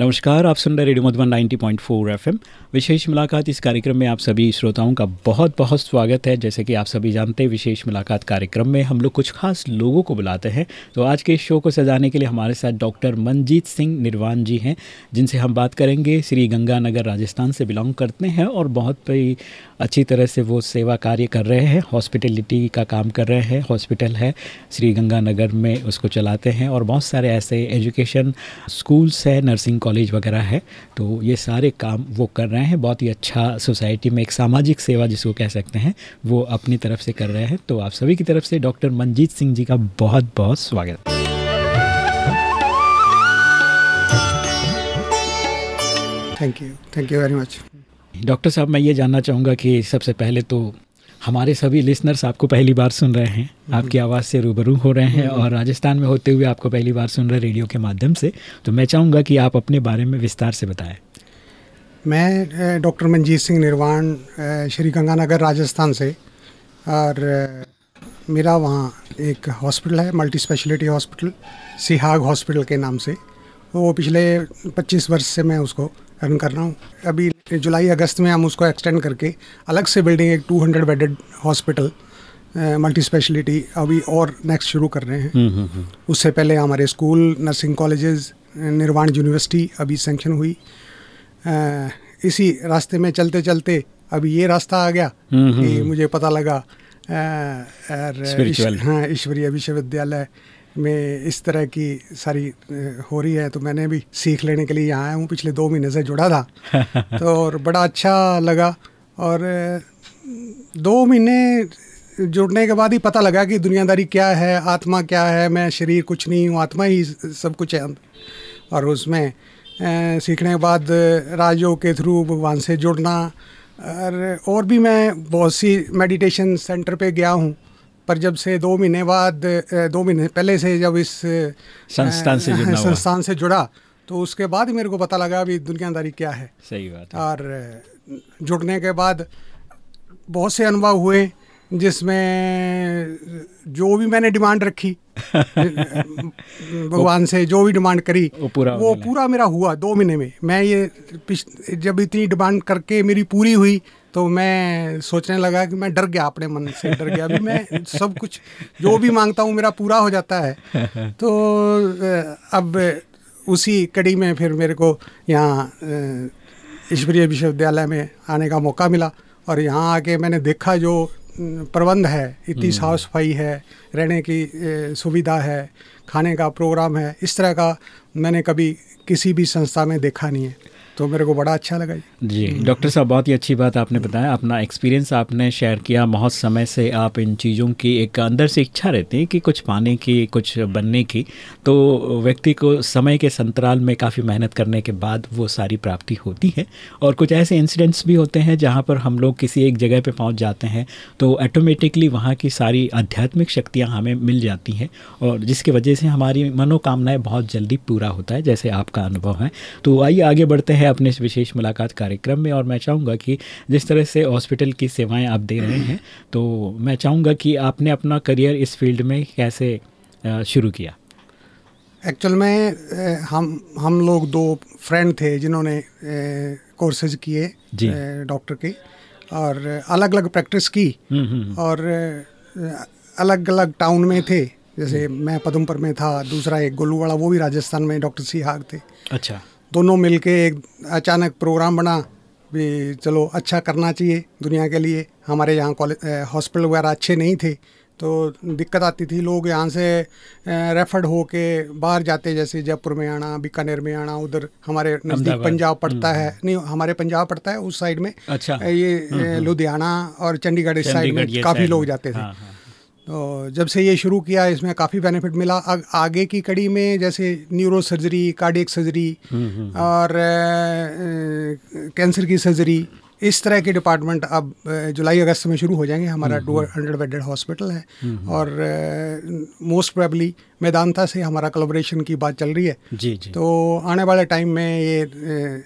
नमस्कार, आप सुन रहे रेडियो मधुबन 90.4 पॉइंट विशेष मुलाकात इस कार्यक्रम में आप सभी श्रोताओं का बहुत बहुत स्वागत है। जैसे कि आप सभी जानते हैं, विशेष मुलाकात कार्यक्रम में हम लोग कुछ खास लोगों को बुलाते हैं। तो आज के शो को सजाने के लिए हमारे साथ डॉक्टर मनजीत सिंह निर्वाण जी हैं, जिनसे हम बात करेंगे। श्री गंगानगर राजस्थान से बिलोंग करते हैं और बहुत ही अच्छी तरह से वो सेवा कार्य कर रहे हैं हॉस्पिटलिटी का काम कर रहे हैं हॉस्पिटल है, श्री गंगानगर में उसको चलाते हैं और बहुत सारे ऐसे एजुकेशन स्कूल्स है नर्सिंग कॉलेज वगैरह है तो ये सारे काम वो कर रहे हैं, बहुत ही अच्छा सोसाइटी में एक सामाजिक सेवा जिसको कह सकते हैं, वो अपनी तरफ़ से कर रहे हैं तो आप सभी की तरफ़ से डॉक्टर मनजीत सिंह जी का बहुत बहुत स्वागत। Thank you thank you very much doctor साहब मैं ये जानना चाहूँगा कि सबसे पहले तो हमारे सभी लिसनर्स आपको पहली बार सुन रहे हैं। आपकी आवाज़ से रूबरू हो रहे हैं और राजस्थान में होते हुए आपको पहली बार सुन रहे रेडियो के माध्यम से। तो मैं चाहूँगा कि आप अपने बारे में विस्तार से बताएँ। मैं डॉक्टर मनजीत सिंह निर्वाण श्री गंगानगर राजस्थान से। और मेरा वहाँ एक हॉस्पिटल है multi speciality hospital Sihag hospital के नाम से। वो पिछले 25 वर्ष से मैं उसको रन कर रहा हूँ। अभी जुलाई अगस्त में हम उसको एक्सटेंड करके अलग से बिल्डिंग एक 200 बेडेड हॉस्पिटल मल्टी स्पेशलिटी अभी और नेक्स्ट शुरू कर रहे हैं। हम्म, हम्म, हम्म। उससे पहले हमारे school nursing colleges Nirwan university अभी सेंक्शन हुई। आ, इसी रास्ते में चलते चलते अभी ये रास्ता आ गया कि मुझे पता लगा हाँ ईश्वरीय विश्वविद्यालय में इस तरह की सारी हो रही है तो मैंने भी सीख लेने के लिए यहाँ आया हूँ। पिछले दो महीने से जुड़ा था। तो और बड़ा अच्छा लगा। और दो महीने जुड़ने के बाद ही पता लगा कि दुनियादारी क्या है आत्मा क्या है। मैं शरीर कुछ नहीं हूँ आत्मा ही सब कुछ है। और उसमें सीखने के बाद राजयोग के थ्रू भगवान से जुड़ना। और और भी मैं बहुत सी मेडिटेशन सेंटर पे गया हूँ। पर जब से दो महीने बाद दो महीने पहले से जब इस संस्थान से जुड़ा संस्थान से जुड़ा तो उसके बाद ही मेरे को पता लगा अभी दुनियादारी क्या है। सही बात है। और जुड़ने के बाद बहुत से अनुभव हुए जिसमें जो भी मैंने डिमांड रखी भगवान से जो भी डिमांड करी वो पूरा वो पूरा मेरा हुआ दो महीने में। मैं ये जब इतनी डिमांड करके मेरी पूरी हुई तो मैं सोचने लगा कि मैं डर गया अपने मन से डर गया। अभी मैं सब कुछ जो भी माँगता हूँ मेरा पूरा हो जाता है। तो अब उसी कड़ी में फिर मेरे को यहाँ ईश्वरीय विश्वविद्यालय में आने का मौका मिला और यहाँ आके मैंने देखा जो प्रबंध है इतनी हम्म। साफ़ सफ़ाई है रहने की सुविधा है खाने का प्रोग्राम है इस तरह का मैंने कभी किसी भी संस्था में देखा नहीं है। तो मेरे को बड़ा अच्छा लगा जी डॉक्टर साहब बहुत ही अच्छी बात आपने बताया। अपना एक्सपीरियंस आपने शेयर किया। बहुत समय से आप इन चीज़ों की एक अंदर से इच्छा रहती है कि कुछ पाने की कुछ बनने की। तो व्यक्ति को समय के संतराल में काफ़ी मेहनत करने के बाद वो सारी प्राप्ति होती है। और कुछ ऐसे इंसिडेंट्स भी होते हैं जहाँ पर हम लोग किसी एक जगह पर पहुँच जाते हैं तो ऑटोमेटिकली वहाँ की सारी आध्यात्मिक शक्तियाँ हमें मिल जाती हैं। और जिसकी वजह से हमारी मनोकामनाएँ बहुत जल्दी पूरा होता है जैसे आपका अनुभव है। तो आइए आगे बढ़ते हैं। अपने इस विशेष मुलाकात कार्यक्रम में। और मैं चाहूँगा कि जिस तरह से हॉस्पिटल की सेवाएँ आप दे रहे हैं तो मैं चाहूँगा कि आपने अपना करियर इस फ़ील्ड में कैसे शुरू किया? एक्चुअल में हम हम लोग दो फ्रेंड थे जिन्होंने कोर्सेज किए डॉक्टर के और अलग अलग प्रैक्टिस की। हम्म, हम्म, हम्म। और अलग अलग टाउन में थे। जैसे मैं पदमपुर में था दूसरा एक गोलूवाड़ा वो भी राजस्थान में डॉक्टर सिहाग थे। अच्छा। दोनों मिलके एक अचानक प्रोग्राम बना भी चलो अच्छा करना चाहिए दुनिया के लिए। हमारे यहाँ कॉलेज हॉस्पिटल वगैरह अच्छे नहीं थे तो दिक्कत आती थी लोग यहाँ से रेफर्ड हो के बाहर जाते जैसे जयपुर में आना बीकानेर में आना उधर हमारे नज़दीक पंजाब पड़ता हम्म, है। हम्म। नहीं हमारे पंजाब पड़ता है उस साइड में। अच्छा। ये हम्म, लुधियाना और चंडीगढ़ इस साइड में काफ़ी लोग जाते थे। हाँ, हाँ। तो जब से ये शुरू किया इसमें काफ़ी बेनिफिट मिला। आ, आगे की कड़ी में जैसे न्यूरो सर्जरी कार्डियक सर्जरी और कैंसर की सर्जरी इस तरह के डिपार्टमेंट अब जुलाई अगस्त में शुरू हो जाएँगे। हमारा टू हंड्रेड बेडेड हॉस्पिटल है और मोस्ट प्रोबेबली मैदानता से हमारा कोलोब्रेशन की बात चल रही है। जी जी। तो आने वाले टाइम में ये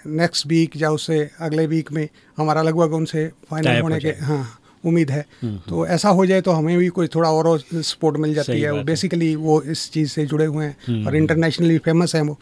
नेक्स्ट वीक या उससे अगले वीक में हमारा लगभग उनसे फाइनल होने के हाँ। उम्मीद है। तो ऐसा हो जाए तो हमें भी कोई थोड़ा और सपोर्ट मिल जाती है। बेसिकली वो इस चीज़ से जुड़े हुए हैं और इंटरनेशनली फ़ेमस हैं वो।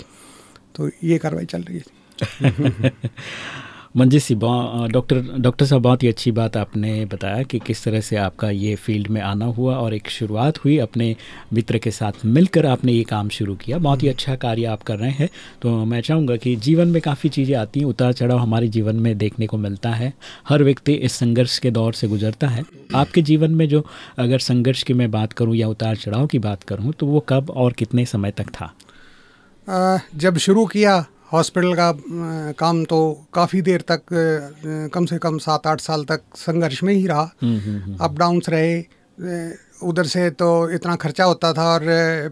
तो ये कार्रवाई चल रही है। मंजित सी डॉक्टर डॉक्टर साहब बहुत ही अच्छी बात आपने बताया कि किस तरह से आपका ये फ़ील्ड में आना हुआ और एक शुरुआत हुई अपने मित्र के साथ मिलकर आपने ये काम शुरू किया। बहुत ही अच्छा कार्य आप कर रहे हैं। तो मैं चाहूँगा कि जीवन में काफ़ी चीज़ें आती हैं उतार चढ़ाव हमारे जीवन में देखने को मिलता है। हर व्यक्ति इस संघर्ष के दौर से गुजरता है। आपके जीवन में जो अगर संघर्ष की मैं बात करूँ या उतार चढ़ाव की बात करूँ तो वो कब और कितने समय तक था? जब शुरू किया हॉस्पिटल का काम तो काफ़ी देर तक कम से कम सात आठ साल तक संघर्ष में ही रहा अप हम्म, डाउन्स हम्म, हम्म। रहे उधर से तो इतना खर्चा होता था और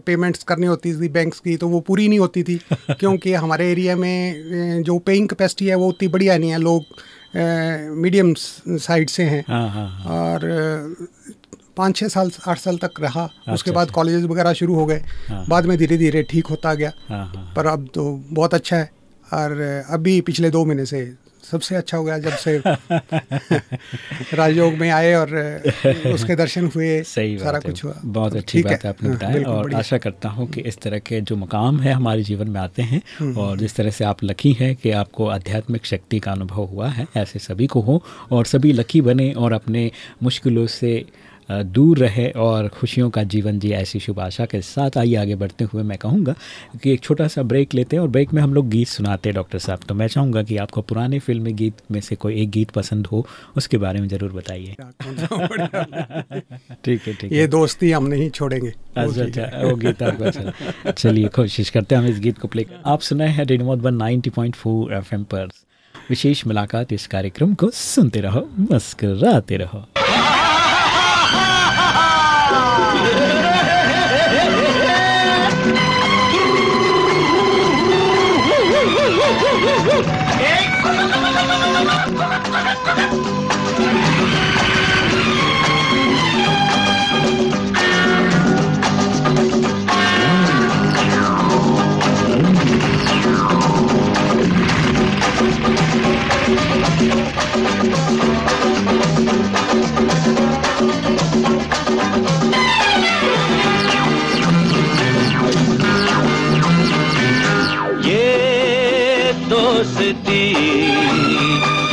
पेमेंट्स करनी होती थी बैंक्स की तो वो पूरी नहीं होती थी क्योंकि हमारे एरिया में जो पेइंग कैपेसिटी है वो उतनी बढ़िया नहीं है लोग मीडियम साइड से हैं हाँ, हाँ, हाँ। और पाँच छः साल आठ साल तक रहा। अच्छा, उसके बाद कॉलेजेस अच्छा। वगैरह शुरू हो गए। हाँ। बाद में धीरे धीरे ठीक होता गया। हाँ, हाँ, पर अब तो बहुत अच्छा है। और अभी पिछले दो महीने से सबसे अच्छा हो गया जब से राजयोग में आए और उसके दर्शन हुए सही सारा कुछ हुआ। बहुत तो अच्छी बात है। आपने बताया और आशा करता हूँ कि इस तरह के जो मकाम है हमारे जीवन में आते हैं हम्म। और जिस तरह से आप लकी हैं कि आपको आध्यात्मिक शक्ति का अनुभव हुआ है ऐसे सभी को हो और सभी लकी बने और अपने मुश्किलों से दूर रहे और खुशियों का जीवन जिए ऐसी शुभ आशा के साथ। आइए आगे बढ़ते हुए मैं कहूँगा कि एक छोटा सा ब्रेक लेते हैं और ब्रेक में हम लोग गीत सुनाते हैं डॉक्टर साहब। तो मैं चाहूँगा कि आपको पुराने फिल्मी गीत में से कोई एक गीत पसंद हो उसके बारे में ज़रूर बताइए। ठीक है ठीक है। ये दोस्ती हम नहीं छोड़ेंगे। अच्छा अच्छा वो गीत आपको अच्छा चलिए कोशिश करते हैं हम इस गीत को प्ले आप सुनाए हैं radio one ninety point four F पर। विशेष मुलाकात इस कार्यक्रम को सुनते रहो मस्कराते रहो।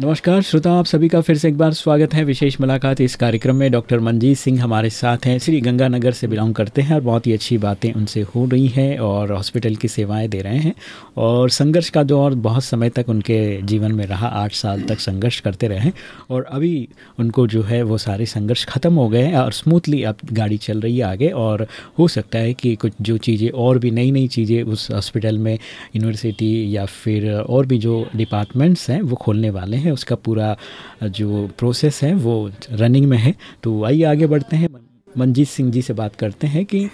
नमस्कार, श्रोताओं, आप सभी का फिर से एक बार स्वागत है। विशेष मुलाकात इस कार्यक्रम में डॉक्टर मंजीत सिंह हमारे साथ हैं। श्री गंगानगर से बिलोंग करते हैं और बहुत ही अच्छी बातें उनसे हो रही हैं और हॉस्पिटल की सेवाएँ दे रहे हैं और संघर्ष का दौर बहुत समय तक उनके जीवन में रहा। आठ साल तक संघर्ष करते रहे और अभी उनको जो है वो सारे संघर्ष ख़त्म हो गए हैं और स्मूथली अब गाड़ी चल रही है आगे और हो सकता है कि कुछ जो चीज़ें और भी नई नई चीज़ें उस हॉस्पिटल में, यूनिवर्सिटी या फिर और भी जो डिपार्टमेंट्स हैं वो खोलने वाले हैं। है उसका पूरा जो प्रोसेस है वो रनिंग में है। तो आइए आगे बढ़ते हैं। मनजीत सिंह जी से बात करते हैं कि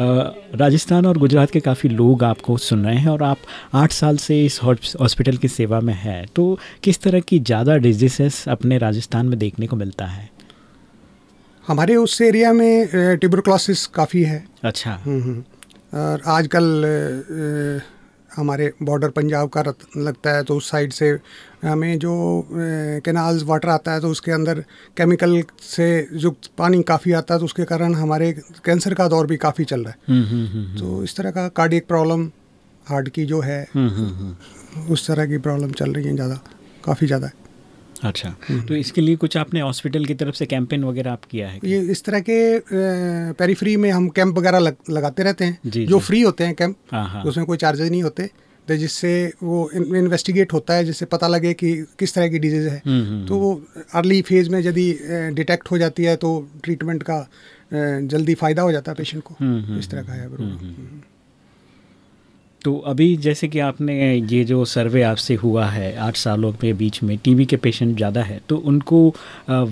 राजस्थान और गुजरात के काफ़ी लोग आपको सुन रहे हैं और आप आठ साल से इस हॉस्पिटल की सेवा में हैं। तो किस तरह की ज़्यादा डिज़ीज़ अपने राजस्थान में देखने को मिलता है? हमारे उस एरिया में ट्यूबरक्लोसिस काफ़ी है। अच्छा। हम्म, हम्म। और आजकल हमारे बॉर्डर पंजाब का लगता है तो उस साइड से हमें जो कैनाल्स वाटर आता है तो उसके अंदर केमिकल से युक्त पानी काफ़ी आता है तो उसके कारण हमारे कैंसर का दौर भी काफ़ी चल रहा है। हम्म, हम्म, हम्म, तो इस तरह का कार्डियक प्रॉब्लम हार्ट की जो है उस तरह की प्रॉब्लम चल रही है ज़्यादा काफ़ी ज़्यादा। अच्छा। तो इसके लिए कुछ आपने हॉस्पिटल की तरफ़ से कैंपेन वगैरह आप किया है? ये इस तरह के पेरीफ्री में हम कैंप वगैरह लग, लगाते रहते हैं। जी, जो जी. फ्री होते हैं कैंप हाँ, हाँ। उसमें कोई चार्जेज नहीं होते। तो जिससे वो इन्वेस्टिगेट होता है जिससे पता लगे कि किस तरह की डिज़ीज़ है। हम्म, हम्म, तो वो अर्ली फ़ेज़ में यदि डिटेक्ट हो जाती है तो ट्रीटमेंट का जल्दी फ़ायदा हो जाता है पेशेंट को। हम्म, इस तरह का है तो अभी जैसे कि आपने ये जो सर्वे आपसे हुआ है आठ सालों के बीच में टीबी के पेशेंट ज़्यादा है तो उनको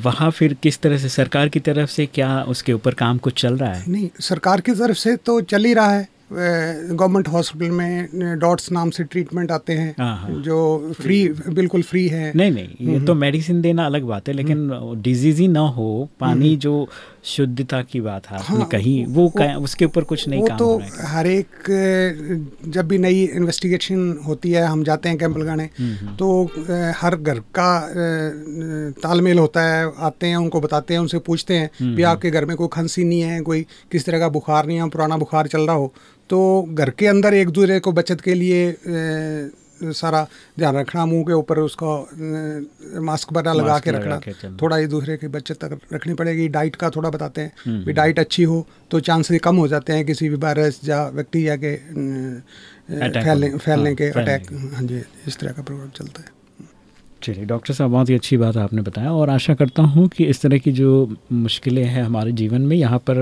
वहाँ फिर किस तरह से सरकार की तरफ़ से क्या उसके ऊपर काम कुछ चल रहा है? नहीं सरकार की तरफ़ से तो चल ही रहा है। गवर्नमेंट हॉस्पिटल में डॉट्स नाम से ट्रीटमेंट आते हैं हाँ, हाँ। जो फ्री बिल्कुल फ्री है। नहीं नहीं ये तो मेडिसिन हम्म, हम्म। देना अलग बात है लेकिन डिज़ीज़ ही ना हो पानी हम्म, जो शुद्धता की बात है हाँ, कहीं। वो, वो उसके ऊपर कुछ नहीं वो काम तो हर एक जब भी नई इन्वेस्टिगेशन होती है हम जाते हैं कैंप लगाने तो हर घर का तालमेल होता है। आते हैं उनको बताते हैं उनसे पूछते हैं भी आपके घर में कोई खांसी नहीं है कोई किस तरह का बुखार नहीं है पुराना बुखार चल रहा हो। तो घर के अंदर एक दूसरे को बचत के लिए सारा ध्यान रखना मुँह के ऊपर उसको मास्क बना लगा के रखना। थोड़ा एक दूसरे की बच्चे तक रखनी पड़ेगी। डाइट का थोड़ा बताते हैं हम्म, भी डाइट हम्म। अच्छी हो तो चांसेस कम हो जाते हैं किसी भी वायरस या बैक्टीरिया के फैलने फैलने हाँ, के अटैक हाँ जी इस तरह का प्रोग्राम चलता है। चलिए, डॉक्टर साहब, बहुत ही अच्छी बात आपने बताया और आशा करता हूँ कि इस तरह की जो मुश्किलें हैं हमारे जीवन में, यहाँ पर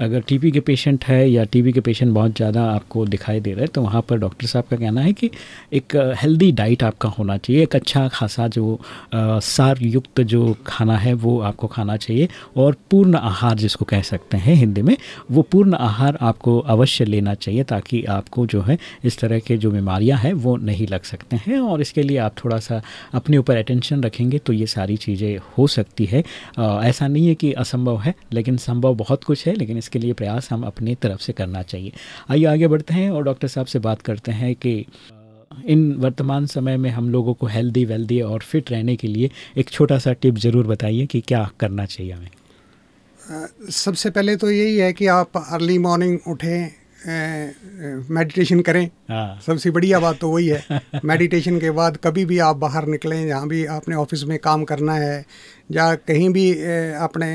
अगर टीबी के पेशेंट है या टीबी के पेशेंट बहुत ज़्यादा आपको दिखाई दे रहे हैं तो वहाँ पर डॉक्टर साहब का कहना है कि एक हेल्दी डाइट आपका होना चाहिए, एक अच्छा खासा जो सार युक्त जो खाना है वो आपको खाना चाहिए और पूर्ण आहार जिसको कह सकते हैं हिंदी में, वो पूर्ण आहार आपको अवश्य लेना चाहिए ताकि आपको जो है इस तरह के जो बीमारियाँ हैं वो नहीं लग सकते हैं और इसके लिए आप थोड़ा सा अपने ऊपर अटेंशन रखेंगे तो ये सारी चीज़ें हो सकती है। आ, ऐसा नहीं है कि असंभव है लेकिन संभव बहुत कुछ है लेकिन इसके लिए प्रयास हम अपनी तरफ़ से करना चाहिए। आइए आगे बढ़ते हैं और डॉक्टर साहब से बात करते हैं कि इन वर्तमान समय में हम लोगों को हेल्दी वेल्दी और फिट रहने के लिए एक छोटा सा टिप ज़रूर बताइए कि क्या करना चाहिए हमें। सबसे पहले तो यही है कि आप अर्ली मॉर्निंग उठें मेडिटेशन करें हाँ। सबसे बढ़िया बात तो वही है मेडिटेशन के बाद कभी भी आप बाहर निकलें जहाँ भी आपने ऑफ़िस में काम करना है या कहीं भी अपने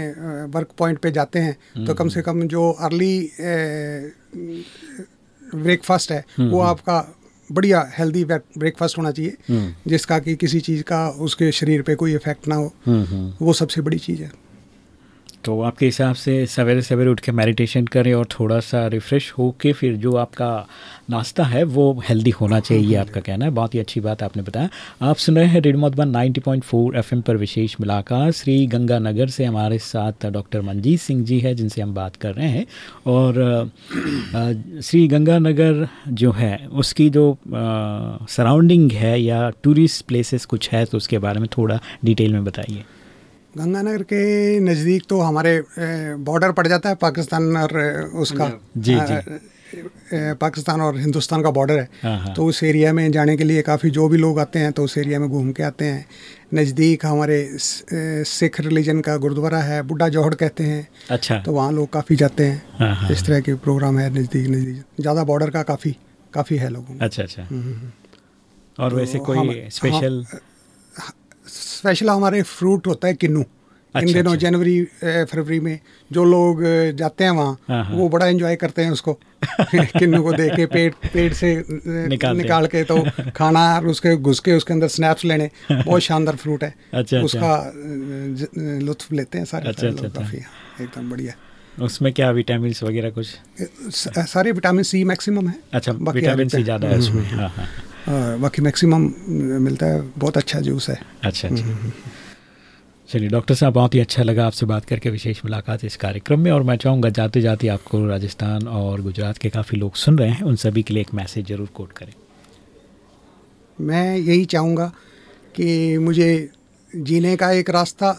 वर्क पॉइंट पे जाते हैं तो कम से कम जो अर्ली ब्रेकफास्ट है वो हम्म। आपका बढ़िया हेल्दी ब्रेकफास्ट होना चाहिए हम्म। जिसका कि किसी चीज़ का उसके शरीर पे कोई इफ़ेक्ट ना हो हम्म, वो सबसे बड़ी चीज़ है तो आपके हिसाब से सवेरे सवेरे उठ के मेडिटेशन करें और थोड़ा सा रिफ़्रेश हो के फिर जो आपका नाश्ता है, वो हेल्दी होना चाहिए आपका कहना है। बहुत ही अच्छी बात आपने बताया। आप सुन रहे हैं रेडियो मधुबन 90.4 एफएम पर विशेष मुलाकात। श्री गंगानगर से हमारे साथ डॉक्टर मनजीत सिंह जी है, जिनसे हम बात कर रहे हैं। और श्री गंगानगर जो है, उसकी जो सराउंडिंग है या टूरिस्ट प्लेसेस कुछ है तो उसके बारे में थोड़ा डिटेल में बताइए। गंगानगर के नज़दीक तो हमारे बॉर्डर पड़ जाता है पाकिस्तान और उसका। जी जी पाकिस्तान और हिंदुस्तान का बॉर्डर है। हाँ, हाँ। तो उस एरिया में जाने के लिए काफ़ी जो भी लोग आते हैं तो उस एरिया में घूम के आते हैं। नज़दीक हमारे सिख रिलीजन का गुरुद्वारा है बुढ़ा जौहड़ कहते हैं। अच्छा। तो वहाँ लोग काफ़ी जाते हैं। हाँ, इस तरह के प्रोग्राम है नज़दीक नज़दीक। ज़्यादा बॉर्डर का काफ़ी काफ़ी है लोगों अच्छा अच्छा। हम्म, हम्म, हम्म। और तो वैसे कोई स्पेशल स्पेशल हमारे फ्रूट होता है किन्नू। अच्छा, इन अच्छा, दिनों अच्छा। जनवरी फरवरी में जो लोग जाते हैं हाँ, वहाँ हाँ। वो बड़ा एंजॉय करते हैं उसको। किन्नू को देख के पेट पेट से निकालते हैं। निकाल के तो खाना और उसके घुस के उसके अंदर स्नैप्स लेने बहुत शानदार फ्रूट है। अच्छा, अच्छा। उसका अ, ज- अ, लुत्फ लेते हैं सारे। अच्छा, अच्छा, अच्छा। काफ़ी एकदम बढ़िया। उसमें क्या विटामिन वगैरह कुछ? सारे विटामिन सी मैक्सिमम है। अच्छा विटामिन सी ज़्यादा है उसमें। हाँ हाँ। और बाकी मैक्सिमम मिलता है बहुत अच्छा जूस है। अच्छा अच्छा। चलिए डॉक्टर साहब बहुत ही अच्छा लगा आपसे बात करके विशेष मुलाकात इस कार्यक्रम में। और मैं चाहूँगा जाते जाते आपको राजस्थान और गुजरात के काफ़ी लोग सुन रहे हैं उन सभी के लिए एक मैसेज ज़रूर कोट करें। मैं यही चाहूँगा कि मुझे जीने का एक रास्ता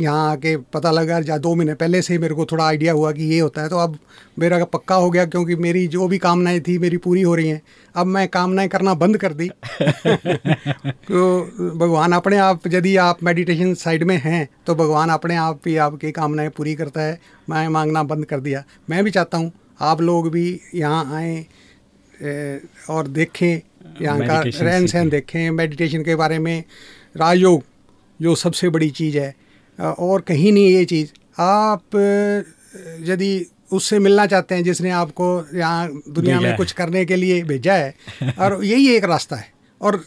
यहाँ आके पता लगा या दो महीने पहले से ही मेरे को थोड़ा आइडिया हुआ कि ये होता है। तो अब मेरा पक्का हो गया क्योंकि मेरी जो भी कामनाएँ थी मेरी पूरी हो रही हैं। अब मैं कामनाएँ करना बंद कर दी। तो भगवान अपने आप यदि आप मेडिटेशन साइड में हैं तो भगवान अपने आप ही आपकी कामनाएँ पूरी करता है। मैं मांगना बंद कर दिया। मैं भी चाहता हूँ आप लोग भी यहाँ आएँ और देखें यहाँ का रहन सहन देखें। मेडिटेशन के बारे में राजयोग जो सबसे बड़ी चीज़ है और कहीं नहीं ये चीज़। आप यदि उससे मिलना चाहते हैं जिसने आपको यहाँ दुनिया में कुछ करने के लिए भेजा है और यही एक रास्ता है और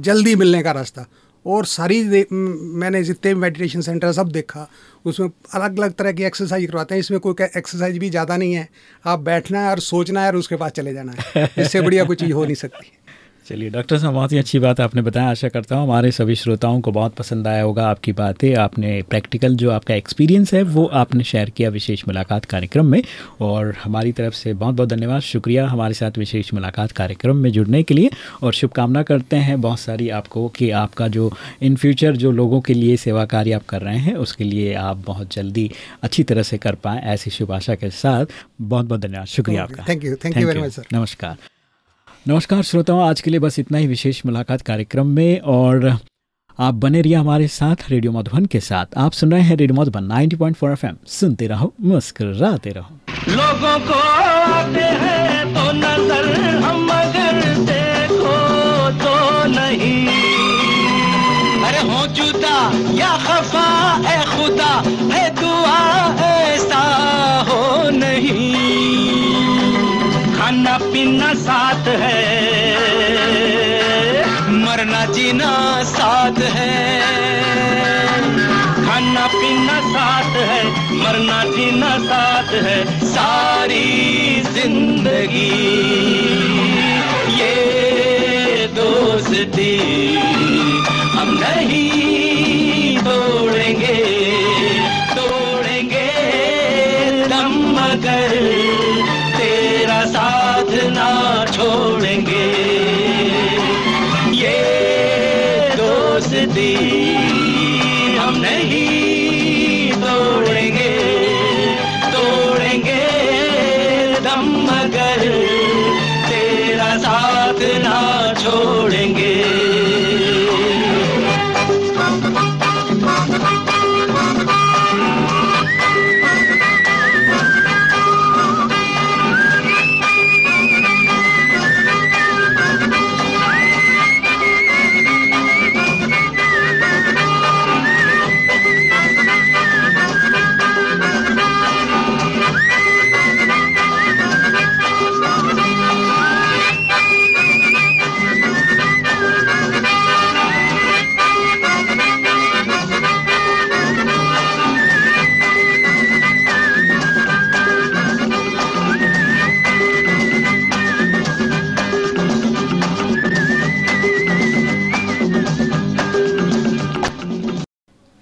जल्दी मिलने का रास्ता। और सारी मैंने जितने भी मेडिटेशन सेंटर सब देखा। उसमें अलग अलग तरह की एक्सरसाइज करवाते हैं। इसमें कोई एक्सरसाइज भी ज़्यादा नहीं है। आप बैठना है और सोचना है और उसके पास चले जाना है। इससे बढ़िया कोई चीज़ हो नहीं सकती। चलिए डॉक्टर साहब बहुत ही अच्छी बात आपने बताया। आशा करता हूँ हमारे सभी श्रोताओं को बहुत पसंद आया होगा आपकी बातें। आपने प्रैक्टिकल जो आपका एक्सपीरियंस है वो आपने शेयर किया विशेष मुलाकात कार्यक्रम में। और हमारी तरफ़ से बहुत बहुत धन्यवाद। शुक्रिया हमारे साथ विशेष मुलाकात कार्यक्रम में जुड़ने के लिए। और शुभकामना करते हैं बहुत सारी आपको कि आपका जो इन फ्यूचर जो लोगों के लिए सेवा कार्य आप कर रहे हैं उसके लिए आप बहुत जल्दी अच्छी तरह से कर पाएँ ऐसी शुभ आशा के साथ। बहुत बहुत धन्यवाद। शुक्रिया आपका। Thank you thank you very much sir. नमस्कार। नमस्कार श्रोताओं, आज के लिए बस इतना ही विशेष मुलाकात कार्यक्रम में और आप बने रहिए हमारे साथ रेडियो मधुबन के साथ। आप सुन रहे हैं रेडियो मधुबन 90.4 एफएम। सुनते रहो, मुस्कुराते रहो। लोगों को आते हैं तो नज़र हम मगर देखो तो नहीं। अरे हो जुदा, या खफा खुदा दुआ ऐसा हो नहीं। खाना पीना साथ है। मरना जीना साथ है। खाना पीना साथ है, मरना जीना साथ है। सारी ज़िंदगी ये दोस्ती हम नहीं तोड़ेंगे तोड़ेंगे दम मगर।